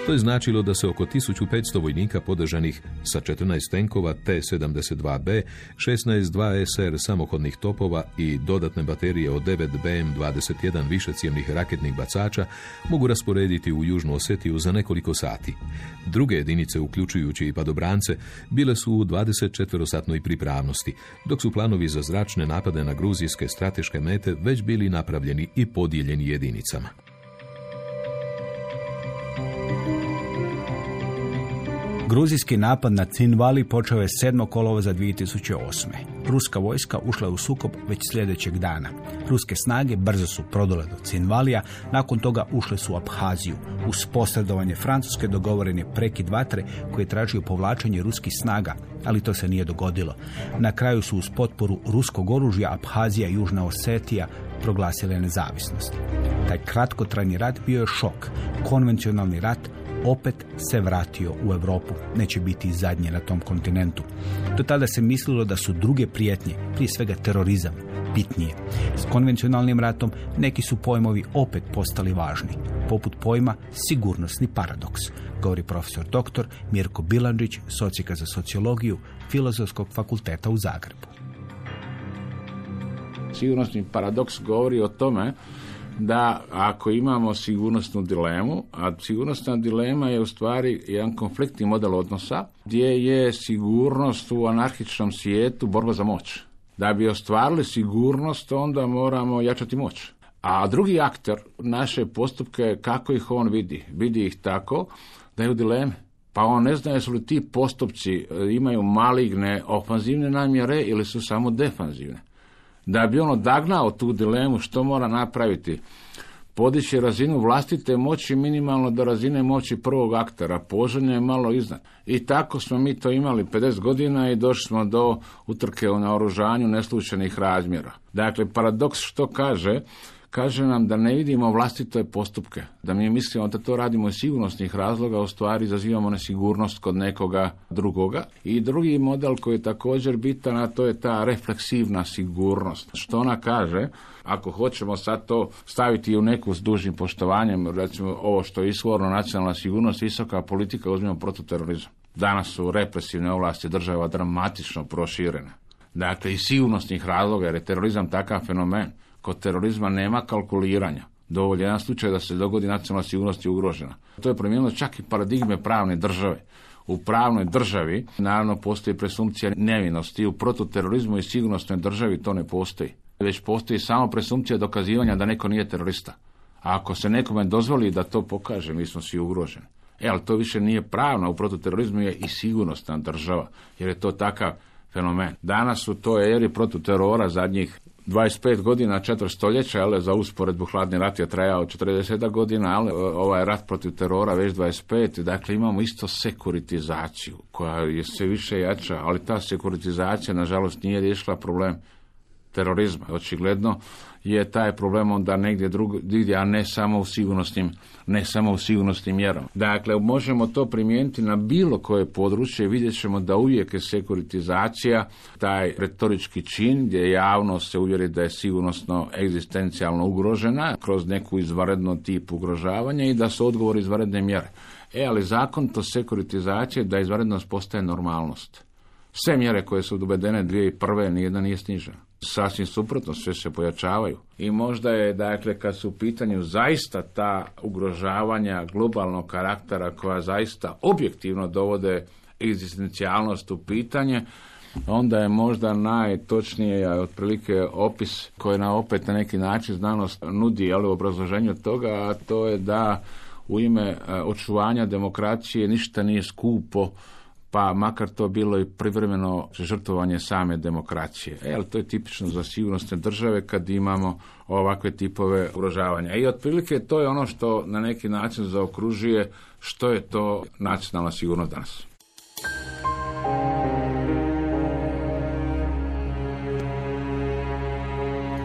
To je značilo da se oko 1500 vojnika podržanih sa 14 tenkova T-72B, 16 2SR samohodnih topova i dodatne baterije od 9 BM-21 višecijemnih raketnih bacača mogu rasporediti u Južnu Osetiju za nekoliko sati. Druge jedinice, uključujući i padobrance, bile su u 24-satnoj pripravnosti, dok su planovi za zračne napade na gruzijske strateške mete već bili napravljeni i podijeljeni jedinicama. Gruzijski napad na Cinvali počeo je 7. kolovoza 2008. Ruska vojska ušla je u sukob već sljedećeg dana. Ruske snage brzo su prodole do Cinvalija, nakon toga ušle su u Abhaziju. Uz posredovanje Francuske dogovoren je prekid vatre koji je tražio povlačenje ruskih snaga, ali to se nije dogodilo. Na kraju su uz potporu ruskog oružja Abhazija i Južna Osetija proglasile nezavisnost. Taj kratkotrajni rat bio je šok. Konvencionalni rat opet se vratio u Europu. Neće biti zadnje na tom kontinentu. Do tada se mislilo da su druge prijetnje, prije svega terorizam, bitnije. S konvencionalnim ratom neki su pojmovi opet postali važni, poput pojma sigurnosni paradoks, govori profesor dr. Mirko Bilandžić, socijaka za sociologiju Filozofskog fakulteta u Zagrebu. Sigurnosni paradoks govori o tome da ako imamo sigurnosnu dilemu, a sigurnosna dilema je u stvari jedan konfliktni model odnosa gdje je sigurnost u anarhičnom svijetu borba za moć. Da bi ostvarili sigurnost, onda moramo jačati moć. A drugi aktor naše postupke, kako ih on vidi? Vidi ih tako da je u dileme. Pa on ne zna jesu li ti postupci e, imaju maligne ofanzivne namjere ili su samo defanzivne. Da bi on odagnao tu dilemu što mora napraviti, podići razinu vlastite moći minimalno do razine moći prvog aktera, poželjno je malo iznad. I tako smo mi to imali 50 godina i došli smo do utrke o naoružanju neslučajnih razmjera. Dakle, paradoks što kaže, kaže nam da ne vidimo vlastite postupke, da mi mislimo da to radimo iz sigurnosnih razloga, u stvari izazivamo nesigurnost kod nekoga drugoga. I drugi model koji je također bitan, a to je ta refleksivna sigurnost. Što ona kaže, ako hoćemo sad to staviti u neku s dužnim poštovanjem, recimo ovo što je isvorno nacionalna sigurnost, visoka politika, uzmemo prototerorizam. Danas su represivne ovlasti država dramatično proširene. Dakle, iz sigurnosnih razloga, jer je terorizam takav fenomen. Kod terorizma nema kalkuliranja. Dovolj jedan slučaj da se dogodi nacionalna sigurnost je ugrožena. To je promijenilo čak i paradigme pravne države. U pravnoj državi, naravno, postoji presumpcija nevinosti. U prototerorizmu i sigurnosnoj državi to ne postoji. Već postoji samo presumpcija dokazivanja da neko nije terorista. A ako se nekome dozvoli da to pokaže, mi smo svi ugroženi. E, ali to više nije pravno, u prototerorizmu je i sigurnosna država, jer je to takav fenomen. Danas u toj eri prototerora zadnjih 25 godina, četvr stoljeća, ali za usporedbu hladni rat je trajao 40 godina, ali ovaj rat protiv terora već 25, dakle imamo isto sekuritizaciju koja je sve više jača, ali ta sekuritizacija nažalost nije riješila problem terorizma. Očigledno je taj problem onda negdje drugdje, a ne samo u sigurnosnim, ne samo u sigurnosnim mjerama. Dakle, možemo to primijeniti na bilo koje područje i vidjet ćemo da uvijek je sekuritizacija, taj retorički čin gdje javno se uvjeri da je sigurnosno egzistencijalno ugrožena kroz neku izvanredno tip ugrožavanja i da su odgovori izvanredne mjere. E, ali zakon to sekuritizacije da izvanrednost postaje normalnost. Sve mjere koje su uvedene 2001. nijedna nije snižena. Sasvim suprotno, sve se pojačavaju. I možda je, dakle, kad su u pitanju zaista ta ugrožavanja globalnog karaktera koja zaista objektivno dovode egzistencijalnost u pitanje, onda je možda najtočnije otprilike opis koji na opet na neki način znanost nudi ali u obrazloženju toga, a to je da u ime e, očuvanja demokracije ništa nije skupo pa makar to bilo i privremeno žrtvovanje same demokracije. E, ali to je tipično za sigurnosne države kad imamo ovakve tipove ugrožavanja. I otprilike to je ono što na neki način zaokružuje što je to nacionalna sigurnost danas.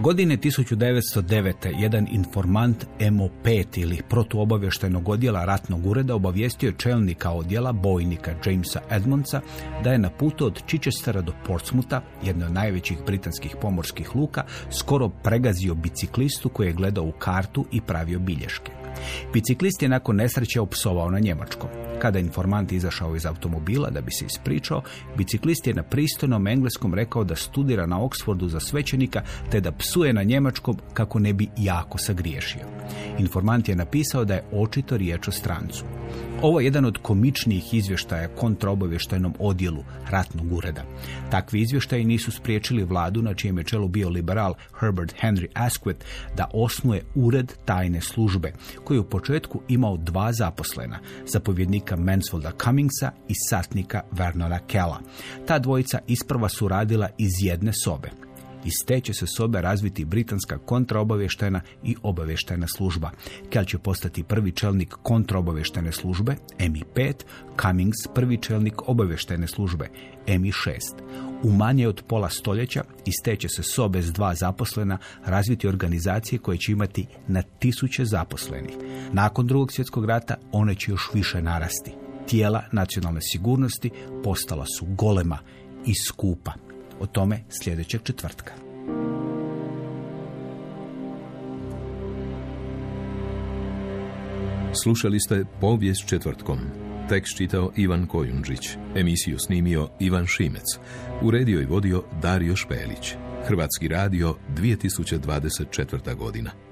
Godine 1909. jedan informant MO5 ili protuobavještajnog odjela ratnog ureda obavijestio je čelnika odjela bojnika Jamesa Edmondsa da je na putu od Chichestera do Portsmuta, jedne od najvećih britanskih pomorskih luka, skoro pregazio biciklistu koji je gledao u kartu i pravio bilješke. Biciklist je nakon nesreće opsovao na njemačkom. Kada informant izašao iz automobila da bi se ispričao, biciklist je na pristojnom engleskom rekao da studira na Oxfordu za svećenika te da psuje na njemačkom kako ne bi jako sagriješio. Informant je napisao da je očito riječ o strancu. Ovo je jedan od komičnijih izvještaja kontraobavještajnom odjelu ratnog ureda. Takvi izvještaji nisu spriječili vladu na čijem je čelu bio liberal Herbert Henry Asquith da osnuje ured tajne službe koji je u početku imao dva zaposlena, zapovjednika Mansfielda Cummingsa i satnika Vernona Kella. Ta dvojica isprva su radila iz jedne sobe. Iz te će se sobe razviti britanska kontraobavještajna i obavještajna služba. Kell će postati prvi čelnik kontraobavještajne službe, MI5, Cummings prvi čelnik obavještajne službe, MI6. U manje od pola stoljeća iz te će se sobe s dva zaposlena razviti organizacije koje će imati na tisuće zaposlenih. Nakon drugog svjetskog rata one će još više narasti. Tijela nacionalne sigurnosti postala su golema i skupa. O tome sljedećeg četvrtka. Slušali ste povijest četvrtkom. Tekst čitao Ivan Kojundžić. Emisiju snimio Ivan Šimec. Uredio i vodio Dario Špelić. Hrvatski radio 2024. godina.